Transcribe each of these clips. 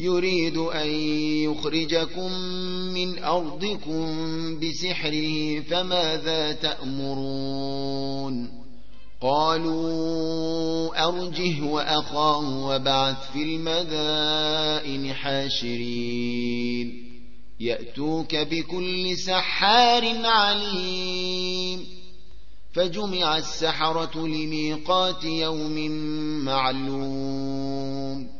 يريد أن يخرجكم من أرضكم بسحره فماذا تأمرون؟ قالوا أرجه وأخاه وبعث في المدائن حاشرين. يأتوك بكل سحار عليم. فجمع السحرة لميقات يوم معلوم.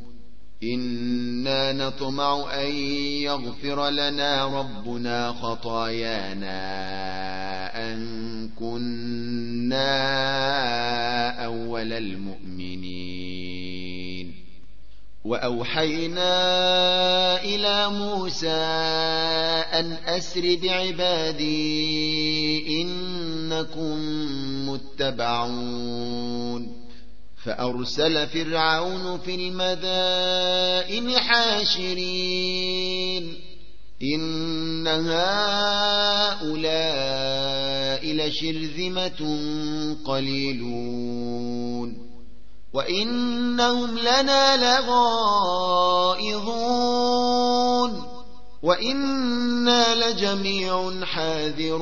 إنا نطمع أن يغفر لنا ربنا خطايانا أن كنا أول المؤمنين وأوحينا إلى موسى أن أسر بعبادي إنكم متبعون فأرسل فرعون في المدائن حاشرين. إن هؤلاء لشرذمة قليلون. وإنهم لنا لغائظون. وإنا لجميع حاذرون.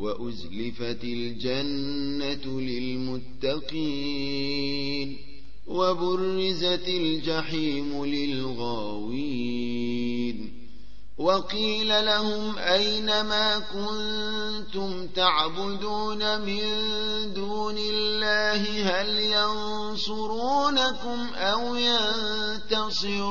وأزلفت الجنة للمتقين وبرزت الجحيم للغاوين وقيل لهم أين ما كنتم تعبدون من دون الله هل ينصرونكم أو ينتصرون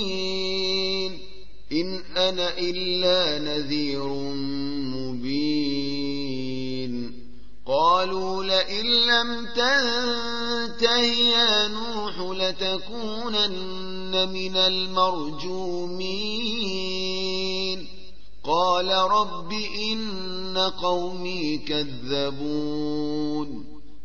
أنا إلا نذير مبين. قالوا لئن لم تنته يا نوح لتكونن من المرجومين. قال رب إن قومي كذبون.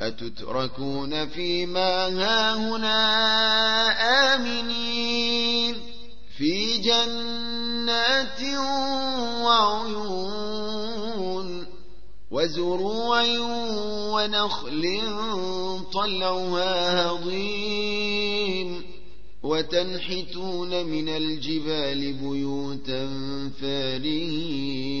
أتتركون فيما هاهنا آمنين في جنات وعيون وزروع ونخل طلعها هضيم وتنحتون من الجبال بيوتا فارين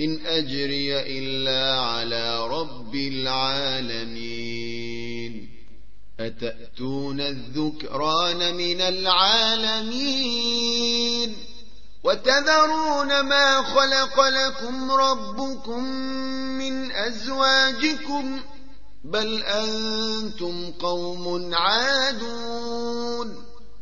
إن أجري إلا على رب العالمين. أتأتون الذكران من العالمين؟ وتذرون ما خلق لكم ربكم من أزواجكم؟ بل أنتم قوم عادون.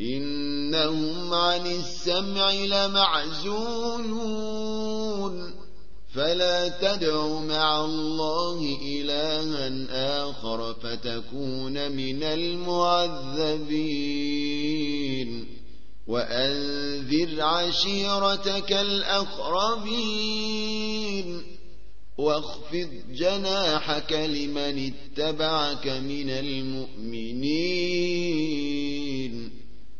إنهم عن السمع لمعزولون. فلا تدع مع الله إلها آخر فتكون من المعذبين. وأنذر عشيرتك الأقربين. واخفض جناحك لمن اتبعك من المؤمنين.